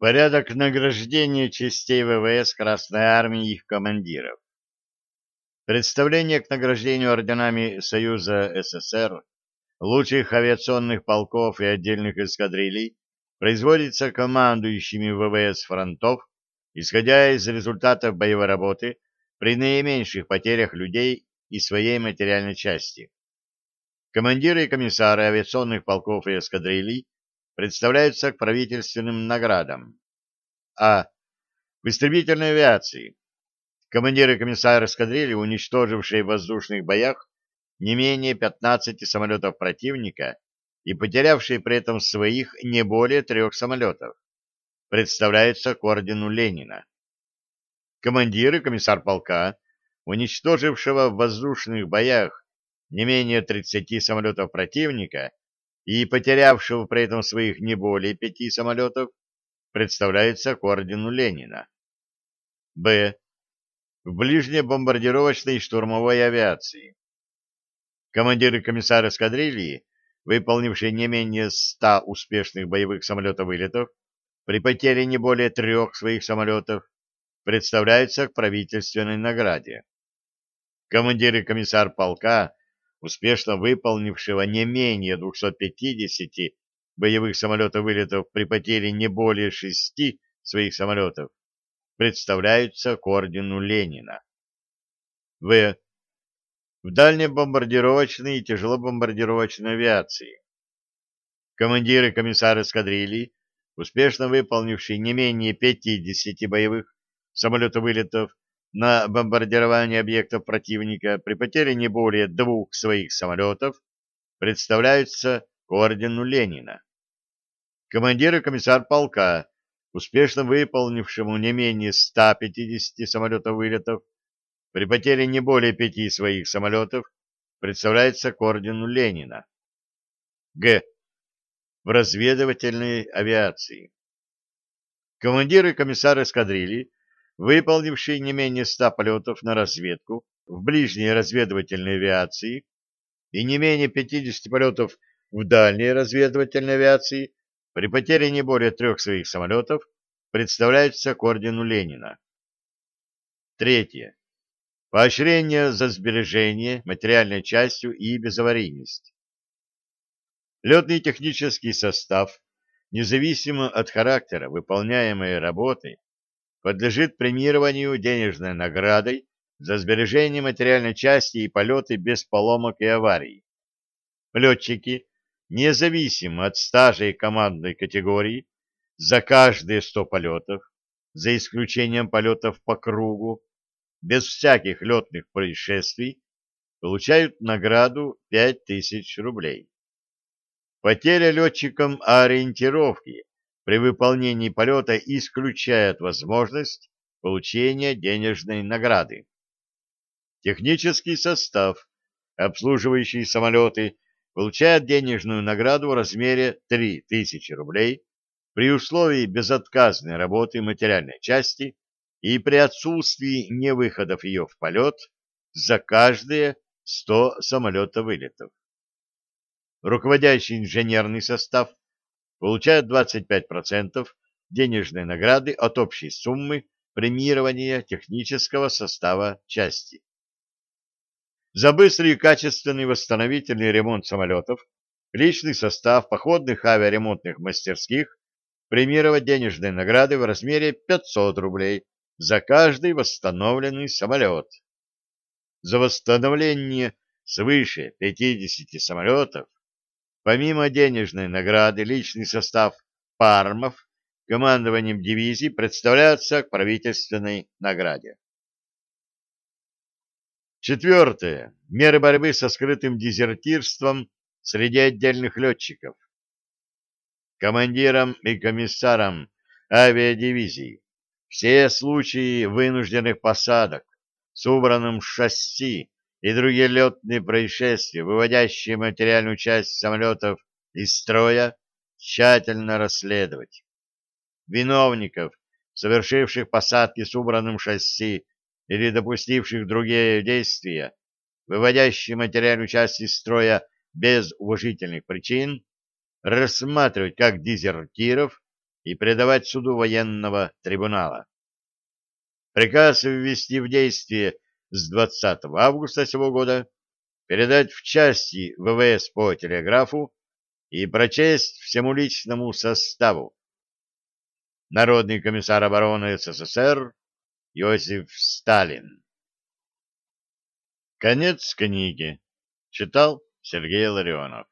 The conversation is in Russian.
Порядок награждения частей ВВС Красной Армии и их командиров. Представление к награждению орденами Союза СССР лучших авиационных полков и отдельных эскадрилей производится командующими ВВС фронтов, исходя из результатов боевой работы при наименьших потерях людей и своей материальной части. Командиры и комиссары авиационных полков и эскадрилей представляются к правительственным наградам. А. В истребительной авиации. Командиры комиссары эскадрильи, уничтожившие в воздушных боях не менее 15 самолетов противника и потерявшие при этом своих не более трех самолетов, представляются к ордену Ленина. Командиры комиссар полка, уничтожившего в воздушных боях не менее 30 самолетов противника и потерявшего при этом своих не более пяти самолетов, представляется к ордену Ленина. Б. В ближнебомбардировочной и штурмовой авиации. Командиры комиссары эскадрильи, выполнившие не менее 100 успешных боевых самолетов-вылетов, при потере не более трех своих самолетов, представляются к правительственной награде. Командиры комиссар полка, успешно выполнившего не менее 250 боевых самолетов-вылетов при потере не более шести своих самолетов, представляются к ордену Ленина. В. В дальнебомбардировочной и тяжелобомбардировочной авиации. Командиры комиссары эскадрильи, успешно выполнившие не менее 50 боевых самолетов-вылетов на бомбардирование объектов противника при потере не более двух своих самолетов представляются к ордену Ленина. Командир и комиссар полка, успешно выполнившему не менее 150 самолетов-вылетов при потере не более пяти своих самолетов, представляется к ордену Ленина. Г. В разведывательной авиации. Командир и комиссар эскадрильи выполнивший не менее ста полетов на разведку в ближней разведывательной авиации и не менее 50 полетов в дальней разведывательной авиации при потере не более трех своих самолетов представляются к ордену Ленина. Третье. Поощрение за сбережение материальной частью и безаварийность. Летный технический состав, независимо от характера выполняемой работы, подлежит премированию денежной наградой за сбережение материальной части и полеты без поломок и аварий. Летчики, независимо от стажа и командной категории, за каждые 100 полетов, за исключением полетов по кругу, без всяких летных происшествий, получают награду 5000 рублей. Потеря летчикам ориентировки при выполнении полета исключает возможность получения денежной награды. Технический состав, обслуживающий самолеты, получает денежную награду в размере 3000 рублей при условии безотказной работы материальной части и при отсутствии невыходов ее в полет за каждые 100 самолета-вылетов. Руководящий инженерный состав получает 25% денежной награды от общей суммы премирования технического состава части. За быстрый и качественный восстановительный ремонт самолетов личный состав походных авиаремонтных мастерских премировать денежной награды в размере 500 рублей за каждый восстановленный самолет. За восстановление свыше 50 самолетов Помимо денежной награды, личный состав пармов командованием дивизии представляется к правительственной награде. Четвертое. Меры борьбы со скрытым дезертирством среди отдельных летчиков. Командирам и комиссарам авиадивизий все случаи вынужденных посадок с убранным шасси и другие летные происшествия, выводящие материальную часть самолетов из строя, тщательно расследовать. Виновников, совершивших посадки с убранным шасси или допустивших другие действия, выводящие материальную часть из строя без уважительных причин, рассматривать как дезертиров и предавать суду военного трибунала. Приказ ввести в действие с 20 августа сего года, передать в части ВВС по телеграфу и прочесть всему личному составу. Народный комиссар обороны СССР Иосиф Сталин. Конец книги. Читал Сергей Ларионов.